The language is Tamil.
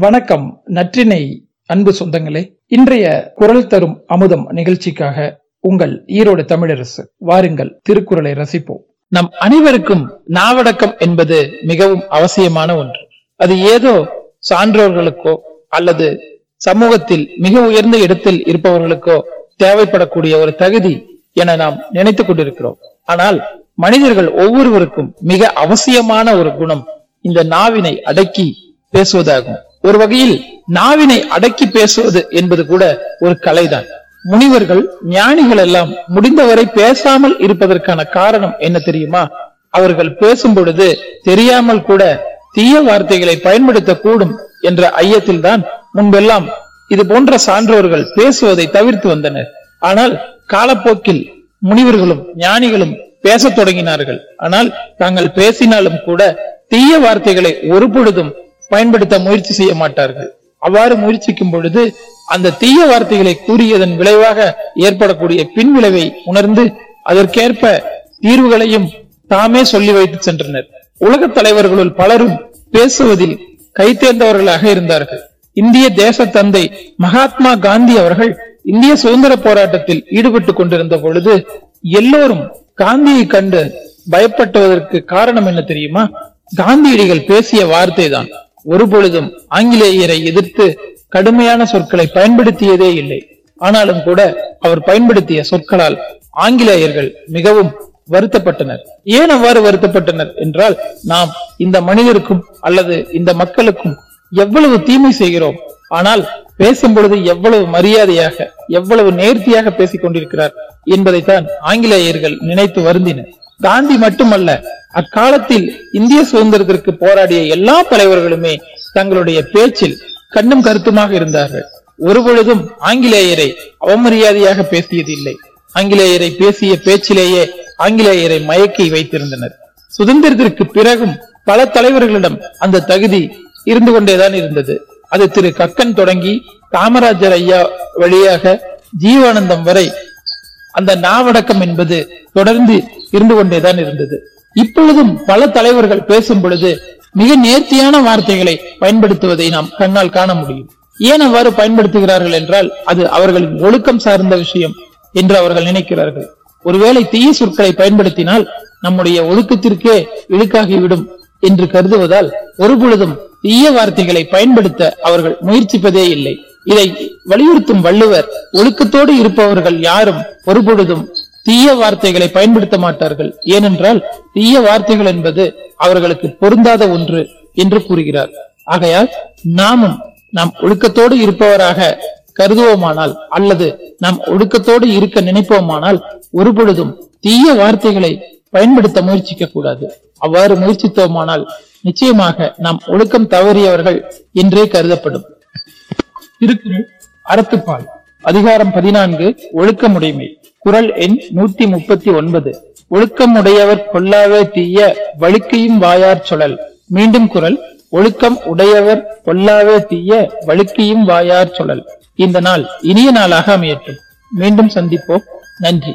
வணக்கம் நற்றினை அன்பு சொந்தங்களே. இன்றைய குரல் தரும் அமுதம் நிகழ்ச்சிக்காக உங்கள் ஈரோடு தமிழரசு வாருங்கள் திருக்குறளை ரசிப்போம். நம் அனைவருக்கும் நாவடக்கம் என்பது மிகவும் அவசியமான ஒன்று. அது ஏதோ சான்றோர்களுக்கோ அல்லது சமூகத்தில் மிக உயர்ந்த இடத்தில் இருப்பவர்களுக்கோ தேவைப்படக்கூடிய ஒரு தகுதி என நாம் நினைத்துக் கொண்டிருக்கிறோம். ஆனால் மனிதர்கள் ஒவ்வொருவருக்கும் மிக அவசியமான ஒரு குணம் இந்த நாவினை அடக்கி பேசுவதாகும். ஒரு வகையில் நாவினை அடக்கி பேசுவது என்பது கூட ஒரு கலைதான். முனிவர்கள் ஞானிகள் எல்லாம் முடிந்தவரை பேசாமல் இருப்பதற்கான காரணம் என்ன தெரியுமா? அவர்கள் பேசும் பொழுது தெரியாமல் கூட தீய வார்த்தைகளை பயன்படுத்தக்கூடும் என்ற ஐயத்தில் தான் முன்பெல்லாம் இது போன்ற சான்றோர்கள் பேசுவதை தவிர்த்து வந்தனர். ஆனால் காலப்போக்கில் முனிவர்களும் ஞானிகளும் பேசத் தொடங்கினார்கள். ஆனால் தாங்கள் பேசினாலும் கூட தீய வார்த்தைகளை ஒரு பொழுதும் பயன்படுத்த முயற்சி செய்ய மாட்டார்கள். அவ்வாறு முயற்சிக்கும் பொழுது அந்த தீய வார்த்தைகளை கூறியதன் விளைவாக ஏற்படக்கூடிய பின்விளைவை உணர்ந்து அதற்கேற்ப தீர்வுகளையும் தாமே சொல்லி வைத்து சென்றனர். உலக தலைவர்களுள் பலரும் பேசுவதில் கைத்தேர்ந்தவர்களாக இருந்தார்கள். இந்திய தேச தந்தை மகாத்மா காந்தி அவர்கள் இந்திய சுதந்திர போராட்டத்தில் ஈடுபட்டுக் கொண்டிருந்த பொழுது எல்லோரும் காந்தியை கண்டு பயப்பட்டுவதற்கு காரணம் என்ன தெரியுமா? காந்தியடிகள் பேசிய வார்த்தை தான் ஒரு பொழுதும் ஆங்கிலேயரை எதிர்த்து கடுமையான சொற்களை பயன்படுத்தியதே இல்லை. ஆனாலும் கூட அவர் பயன்படுத்திய சொற்களால் ஆங்கிலேயர்கள் மிகவும் வருத்தப்பட்டனர். ஏன் அவ்வாறு வருத்தப்பட்டனர் என்றால் நாம் இந்த மனிதருக்கும் அல்லது இந்த மக்களுக்கும் எவ்வளவு தீமை செய்கிறோம். ஆனால் பேசும் பொழுது எவ்வளவு மரியாதையாக எவ்வளவு நேர்த்தியாக பேசிக் கொண்டிருக்கிறார் என்பதைத்தான் ஆங்கிலேயர்கள் நினைத்து வருந்தினர். காந்தி மட்டுமல்ல அக்காலத்தில் இந்திய சுதந்திரத்திற்கு போராடிய எல்லா தலைவர்களுமே தங்களுடைய பேச்சில் கண்ணும் கருத்துமாக இருந்தார்கள். ஒருபொழுதும் ஆங்கிலேயரை அவமரியாதையாக பேசியது இல்லை ஆங்கிலேயரை பேசிய பேச்சிலேயே ஆங்கிலேயரை மயக்கி வைத்திருந்தனர். சுதந்திரத்திற்கு பிறகும் பல தலைவர்களிடம் அந்த தகுதி இருந்து கொண்டேதான் இருந்தது. அது திரு கக்கன் தொடங்கி காமராஜர் ஐயா வழியாக ஜீவானந்தம் வரை அந்த நாவடக்கம் என்பது தொடர்ந்து இருந்து கொண்டேதான் இருந்தது. இப்பொழுதும் பல தலைவர்கள் பேசும் பொழுது மிக நேர்த்தியான வார்த்தைகளை பயன்படுத்துவதை நாம் கண்ணால் காண முடியும். ஏன் அவ்வாறு பயன்படுத்துகிறார்கள் என்றால் அது அவர்களின் ஒழுக்கம் சார்ந்த விஷயம் என்று அவர்கள் நினைக்கிறார்கள். ஒருவேளை தீய சொற்களை பயன்படுத்தினால் நம்முடைய ஒழுக்கத்திற்கே இழுக்காகிவிடும் என்று கருதுவதால் ஒரு பொழுதும் தீய வார்த்தைகளை பயன்படுத்த அவர்கள் முயற்சிப்பதே இல்லை. இதை வலியுறுத்தும் வள்ளுவர் ஒழுக்கத்தோடு இருப்பவர்கள் யாரும் ஒருபொழுதும் தீய வார்த்தைகளை பயன்படுத்த மாட்டார்கள். ஏனென்றால் தீய வார்த்தைகள் என்பது அவர்களுக்கு பொருந்தாத ஒன்று என்று கூறுகிறார். ஆகையால் நாமும் நாம் ஒழுக்கத்தோடு இருப்பவராக கருதுவோமானால் அல்லது நாம் ஒழுக்கத்தோடு இருக்க நினைப்போமானால் ஒரு பொழுதும் தீய வார்த்தைகளை பயன்படுத்த முயற்சிக்க கூடாது அவ்வாறு முயற்சித்தோமானால் நிச்சயமாக நாம் ஒழுக்கம் தவறியவர்கள் என்றே கருதப்படும். திருக்குறள் அறத்துப்பால் அதிகாரம் பதினான்கு ஒழுக்கமுடைமை. குரல் எண் நூத்தி முப்பத்தி ஒன்பது. ஒழுக்கமுடையவர் கொல்லாவே தீய வழுக்கையும் வாயார் சொல்லல் மீண்டும் குரல் ஒழுக்கம் உடையவர் கொல்லாவே தீய வழுக்கையும் வாயார் சொல்லல் இந்த நாள் இனிய நாளாக அமையட்டும். மீண்டும் சந்திப்போம். நன்றி.